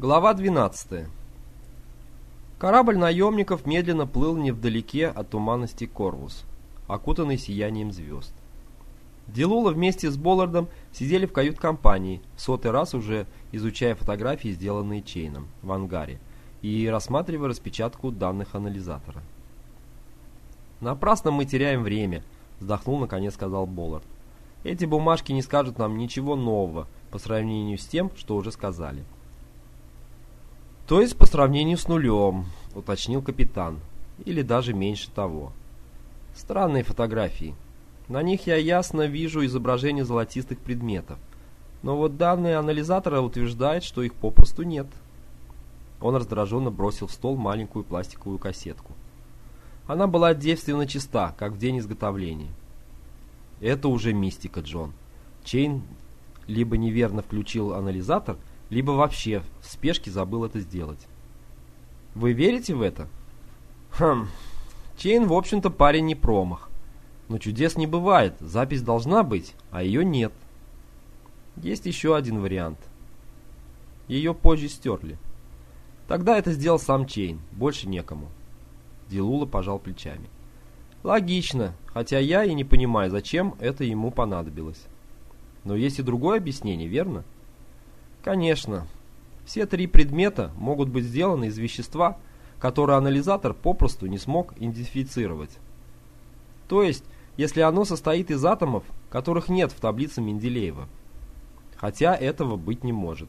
Глава 12. Корабль наемников медленно плыл невдалеке от туманности Корвус, окутанный сиянием звезд. Дилула вместе с Боллардом сидели в кают-компании, сотый раз уже изучая фотографии, сделанные Чейном в ангаре, и рассматривая распечатку данных анализатора. «Напрасно мы теряем время», — вздохнул наконец сказал Боллард. «Эти бумажки не скажут нам ничего нового по сравнению с тем, что уже сказали». «То есть по сравнению с нулем», — уточнил капитан. «Или даже меньше того». «Странные фотографии. На них я ясно вижу изображение золотистых предметов. Но вот данные анализатора утверждают, что их попросту нет». Он раздраженно бросил в стол маленькую пластиковую кассетку. Она была девственно чиста, как в день изготовления. Это уже мистика, Джон. Чейн либо неверно включил анализатор, либо вообще в спешке забыл это сделать. Вы верите в это? Хм, Чейн, в общем-то, парень не промах. Но чудес не бывает, запись должна быть, а ее нет. Есть еще один вариант. Ее позже стерли. Тогда это сделал сам Чейн, больше некому. Дилула пожал плечами. Логично, хотя я и не понимаю, зачем это ему понадобилось. Но есть и другое объяснение, верно? Конечно. Все три предмета могут быть сделаны из вещества, которое анализатор попросту не смог идентифицировать. То есть, если оно состоит из атомов, которых нет в таблице Менделеева. Хотя этого быть не может.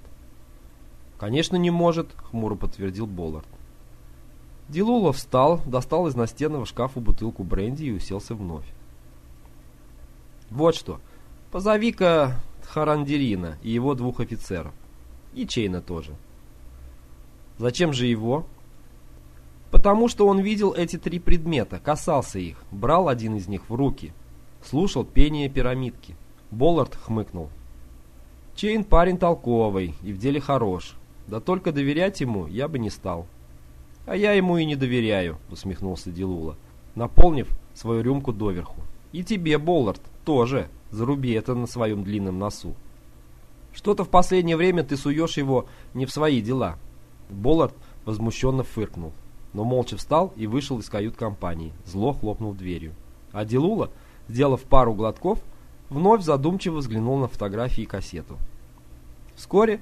«Конечно не может», — хмуро подтвердил Боллард. Дилула встал, достал из настенного шкафа бутылку бренди и уселся вновь. «Вот что, позови-ка Харандерина и его двух офицеров. И Чейна тоже. Зачем же его? Потому что он видел эти три предмета, касался их, брал один из них в руки, слушал пение пирамидки. Боллард хмыкнул. Чейн парень толковый и в деле хорош. Да только доверять ему я бы не стал. А я ему и не доверяю, усмехнулся Дилула, наполнив свою рюмку доверху. И тебе, Боллард, тоже. Заруби это на своем длинном носу. Что-то в последнее время ты суешь его не в свои дела. Боллард возмущенно фыркнул, но молча встал и вышел из кают-компании, зло хлопнув дверью. А Дилула, сделав пару глотков, вновь задумчиво взглянул на фотографии и кассету. Вскоре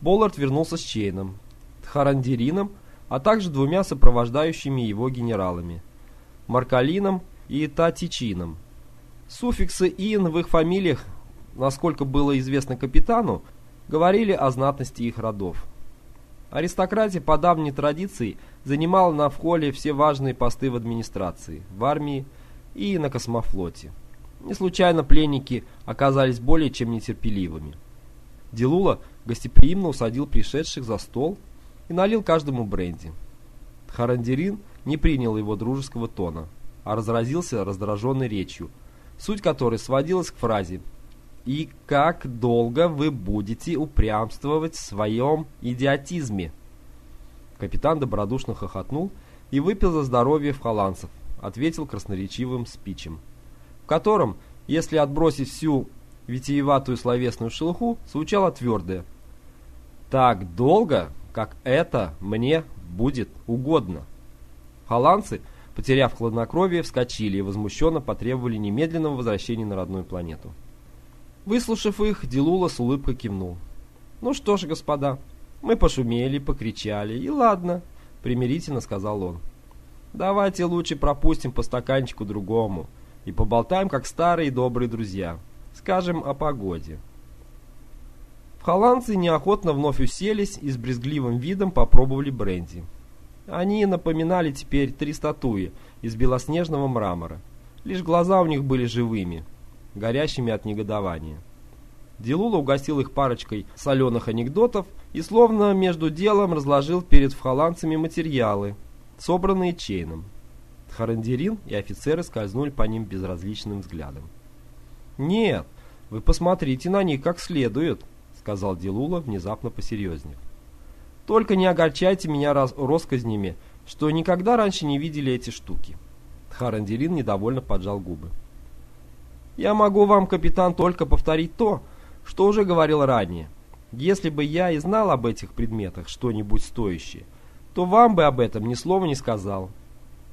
Боллард вернулся с Чейном, Тхарандерином, а также двумя сопровождающими его генералами – Маркалином и Татичином. Суффиксы «ин» в их фамилиях насколько было известно капитану, говорили о знатности их родов. Аристократия по давней традиции занимала на вхоле все важные посты в администрации, в армии и на космофлоте. Не случайно пленники оказались более чем нетерпеливыми. Дилула гостеприимно усадил пришедших за стол и налил каждому бренди. Харандерин не принял его дружеского тона, а разразился раздраженной речью, суть которой сводилась к фразе и как долго вы будете упрямствовать в своем идиотизме?» Капитан добродушно хохотнул и выпил за здоровье в холландцев, ответил красноречивым спичем, в котором, если отбросить всю витиеватую словесную шелуху, звучало твердое «Так долго, как это мне будет угодно». Холландцы, потеряв хладнокровие, вскочили и возмущенно потребовали немедленного возвращения на родную планету. Выслушав их, Дилула с улыбкой кивнул. «Ну что ж, господа, мы пошумели, покричали, и ладно», — примирительно сказал он. «Давайте лучше пропустим по стаканчику другому и поболтаем, как старые добрые друзья. Скажем о погоде». В холландцы неохотно вновь уселись и с брезгливым видом попробовали бренди. Они напоминали теперь три статуи из белоснежного мрамора. Лишь глаза у них были живыми, горящими от негодования. Дилула угостил их парочкой соленых анекдотов и словно между делом разложил перед вхоландцами материалы, собранные Чейном. Харандерин и офицеры скользнули по ним безразличным взглядом. «Нет, вы посмотрите на них как следует», — сказал Дилула, внезапно посерьезнее. «Только не огорчайте меня раз россказнями, что никогда раньше не видели эти штуки». Харандерин недовольно поджал губы. Я могу вам, капитан, только повторить то, что уже говорил ранее. Если бы я и знал об этих предметах что-нибудь стоящее, то вам бы об этом ни слова не сказал.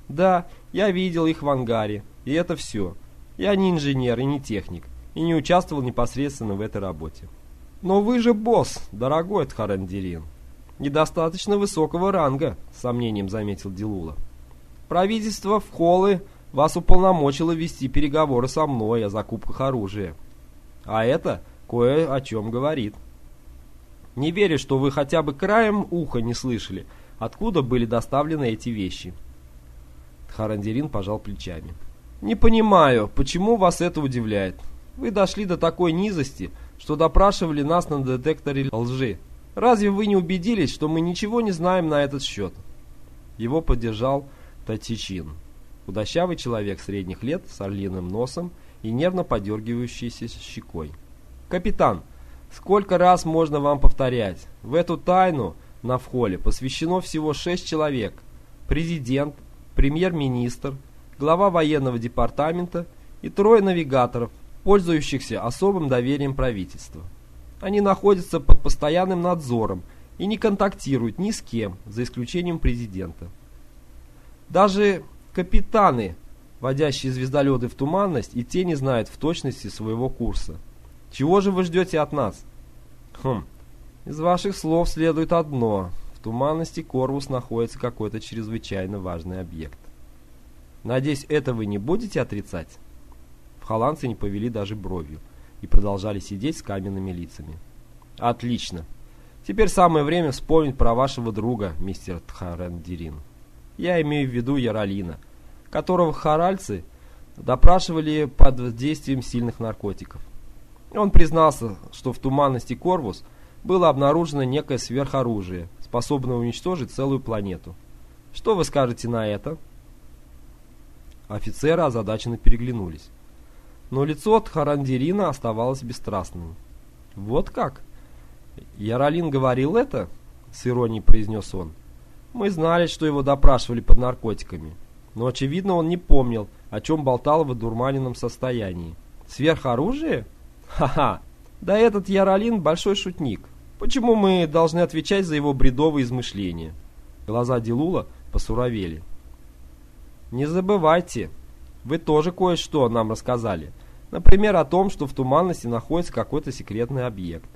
Да, я видел их в ангаре, и это все. Я не инженер и не техник, и не участвовал непосредственно в этой работе. Но вы же босс, дорогой Тхарандирин. Недостаточно высокого ранга, с сомнением заметил Дилула. Правительство в холлы вас уполномочило вести переговоры со мной о закупках оружия. А это кое о чем говорит. Не верю, что вы хотя бы краем уха не слышали, откуда были доставлены эти вещи. Харандерин пожал плечами. «Не понимаю, почему вас это удивляет? Вы дошли до такой низости, что допрашивали нас на детекторе лжи. Разве вы не убедились, что мы ничего не знаем на этот счет?» Его поддержал Татичин, худощавый человек средних лет с орлиным носом и нервно подергивающейся щекой. «Капитан, сколько раз можно вам повторять? В эту тайну на вхоле посвящено всего шесть человек. Президент, премьер-министр, глава военного департамента и трое навигаторов, пользующихся особым доверием правительства. Они находятся под постоянным надзором и не контактируют ни с кем, за исключением президента. Даже капитаны, водящие звездолеты в туманность, и те не знают в точности своего курса. Чего же вы ждете от нас? Хм, из ваших слов следует одно – в туманности Корвус находится какой-то чрезвычайно важный объект. Надеюсь, это вы не будете отрицать? В холландцы не повели даже бровью и продолжали сидеть с каменными лицами. Отлично. Теперь самое время вспомнить про вашего друга, мистер Тхарендирин. Я имею в виду Яролина, которого харальцы допрашивали под действием сильных наркотиков. Он признался, что в туманности Корвус было обнаружено некое сверхоружие, способная уничтожить целую планету. Что вы скажете на это? Офицеры озадаченно переглянулись. Но лицо Тхарандирина оставалось бесстрастным. «Вот как?» «Яролин говорил это?» — с иронией произнес он. «Мы знали, что его допрашивали под наркотиками, но, очевидно, он не помнил, о чем болтал в одурманенном состоянии. Сверхоружие? Ха-ха! Да этот Яролин большой шутник. Почему мы должны отвечать за его бредовые измышления? Глаза Дилула посуровели. Не забывайте, вы тоже кое-что нам рассказали. Например, о том, что в туманности находится какой-то секретный объект.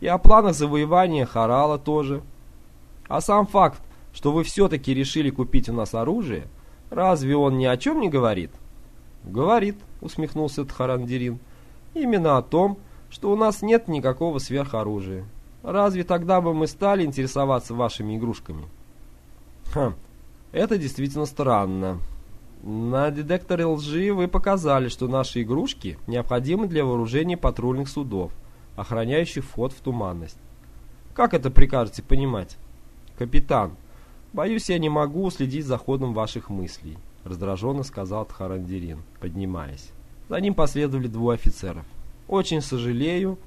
И о планах завоевания Харала тоже. А сам факт, что вы все-таки решили купить у нас оружие, разве он ни о чем не говорит? Говорит, усмехнулся Тхарандирин. Именно о том, что у нас нет никакого сверхоружия. Разве тогда бы мы стали интересоваться вашими игрушками? Хм, это действительно странно. На детекторе лжи вы показали, что наши игрушки необходимы для вооружения патрульных судов, охраняющих вход в туманность. Как это прикажете понимать? Капитан, боюсь, я не могу следить за ходом ваших мыслей, раздраженно сказал Тхарандирин, поднимаясь. За ним последовали двое офицеров. Очень сожалею,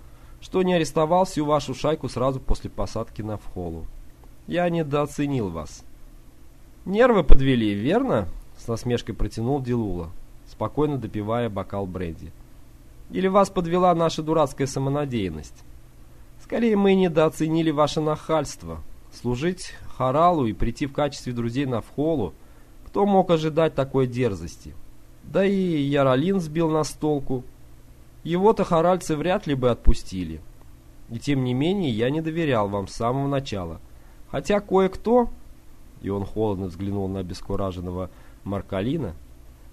что не арестовал всю вашу шайку сразу после посадки на Вхолу. Я недооценил вас. Нервы подвели, верно? С насмешкой протянул Дилула, спокойно допивая бокал бренди. Или вас подвела наша дурацкая самонадеянность? Скорее, мы недооценили ваше нахальство. Служить Харалу и прийти в качестве друзей на Вхолу, кто мог ожидать такой дерзости? Да и Яролин сбил нас с толку. Его-то харальцы вряд ли бы отпустили. И тем не менее я не доверял вам с самого начала. Хотя кое-кто, и он холодно взглянул на обескураженного Маркалина,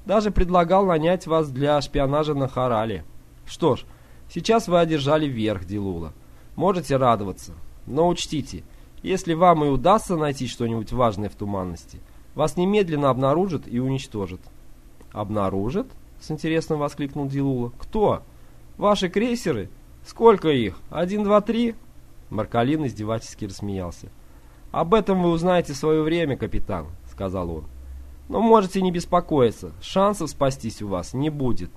даже предлагал нанять вас для шпионажа на Харале. Что ж, сейчас вы одержали верх, Дилула. Можете радоваться. Но учтите, если вам и удастся найти что-нибудь важное в туманности, вас немедленно обнаружат и уничтожат. «Обнаружат?» — с интересом воскликнул Дилула. «Кто?» Ваши крейсеры? Сколько их? Один, два, три?» Маркалин издевательски рассмеялся. «Об этом вы узнаете в свое время, капитан», — сказал он. «Но можете не беспокоиться, шансов спастись у вас не будет.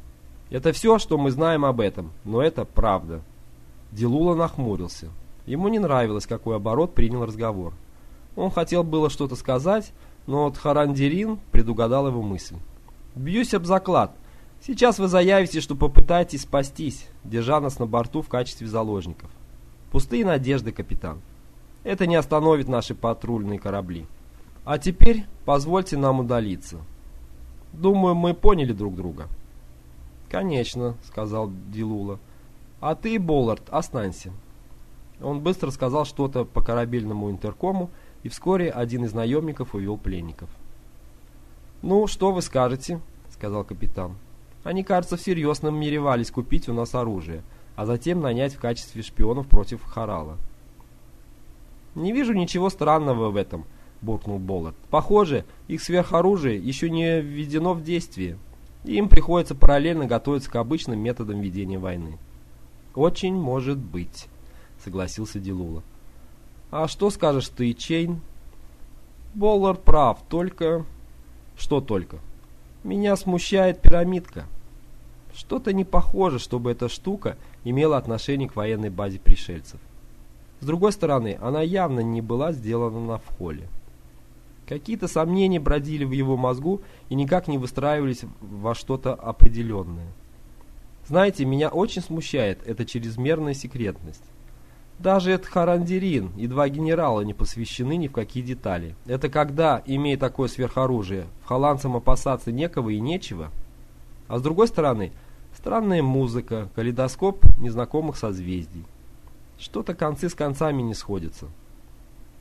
Это все, что мы знаем об этом, но это правда». Дилула нахмурился. Ему не нравилось, какой оборот принял разговор. Он хотел было что-то сказать, но Тхарандирин предугадал его мысль. «Бьюсь об заклад. Сейчас вы заявите, что попытаетесь спастись, держа нас на борту в качестве заложников. Пустые надежды, капитан. Это не остановит наши патрульные корабли. А теперь позвольте нам удалиться. Думаю, мы поняли друг друга. Конечно, сказал Дилула. А ты, Боллард, останься. Он быстро сказал что-то по корабельному интеркому, и вскоре один из наемников увел пленников. «Ну, что вы скажете?» — сказал капитан. «Они, кажется, всерьез намеревались купить у нас оружие, а затем нанять в качестве шпионов против Харала». «Не вижу ничего странного в этом», — буркнул Боллард. «Похоже, их сверхоружие еще не введено в действие, и им приходится параллельно готовиться к обычным методам ведения войны». «Очень может быть», — согласился Дилула. «А что скажешь ты, Чейн?» «Боллард прав, только...» «Что только?» «Меня смущает пирамидка. Что-то не похоже, чтобы эта штука имела отношение к военной базе пришельцев. С другой стороны, она явно не была сделана в холле. Какие-то сомнения бродили в его мозгу и никак не выстраивались во что-то определенное. Знаете, меня очень смущает эта чрезмерная секретность. Даже этот Харандерин и два генерала не посвящены ни в какие детали. Это когда, имея такое сверхоружие, в холландцам опасаться некого и нечего? А с другой стороны, странная музыка, калейдоскоп незнакомых созвездий. Что-то концы с концами не сходятся.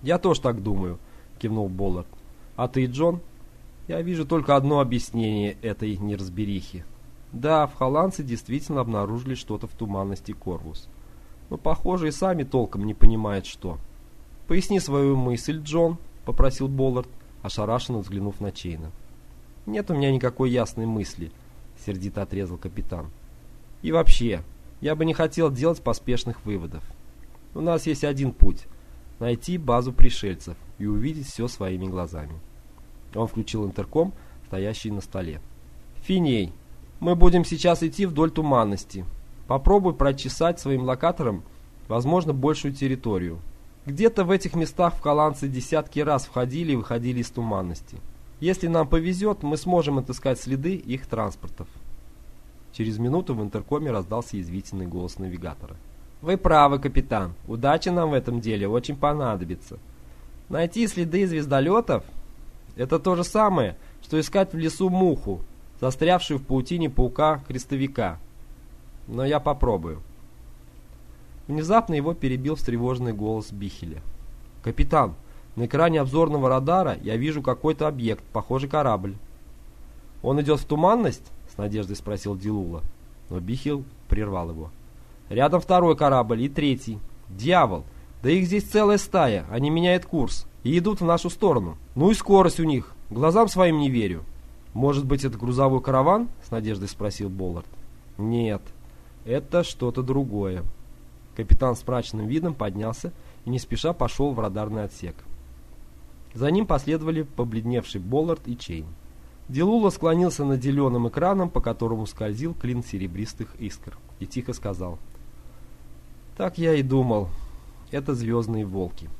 «Я тоже так думаю», — кивнул Боллард. «А ты, Джон?» «Я вижу только одно объяснение этой неразберихи. Да, в холландцы действительно обнаружили что-то в туманности Корвус. Но, похоже, и сами толком не понимают, что». «Поясни свою мысль, Джон», — попросил Боллард, ошарашенно взглянув на Чейна. «Нет у меня никакой ясной мысли», — сердито отрезал капитан. «И вообще, я бы не хотел делать поспешных выводов. У нас есть один путь – найти базу пришельцев и увидеть все своими глазами. Он включил интерком, стоящий на столе. «Финей, мы будем сейчас идти вдоль туманности. Попробуй прочесать своим локатором, возможно, большую территорию. Где-то в этих местах в Каланце десятки раз входили и выходили из туманности. Если нам повезет, мы сможем отыскать следы их транспортов». Через минуту в интеркоме раздался язвительный голос навигатора. Вы правы, капитан. Удача нам в этом деле очень понадобится. Найти следы звездолетов – это то же самое, что искать в лесу муху, застрявшую в паутине паука-крестовика. Но я попробую. Внезапно его перебил встревоженный голос Бихеля. «Капитан, на экране обзорного радара я вижу какой-то объект, похожий корабль». «Он идет в туманность?» – с надеждой спросил Дилула. Но Бихел прервал его. Рядом второй корабль и третий. Дьявол! Да их здесь целая стая, они меняют курс и идут в нашу сторону. Ну и скорость у них, глазам своим не верю. Может быть это грузовой караван? С надеждой спросил Боллард. Нет, это что-то другое. Капитан с мрачным видом поднялся и не спеша пошел в радарный отсек. За ним последовали побледневший Боллард и Чейн. Делула склонился над зеленым экраном, по которому скользил клин серебристых искр, и тихо сказал — так я и думал. Это звездные волки.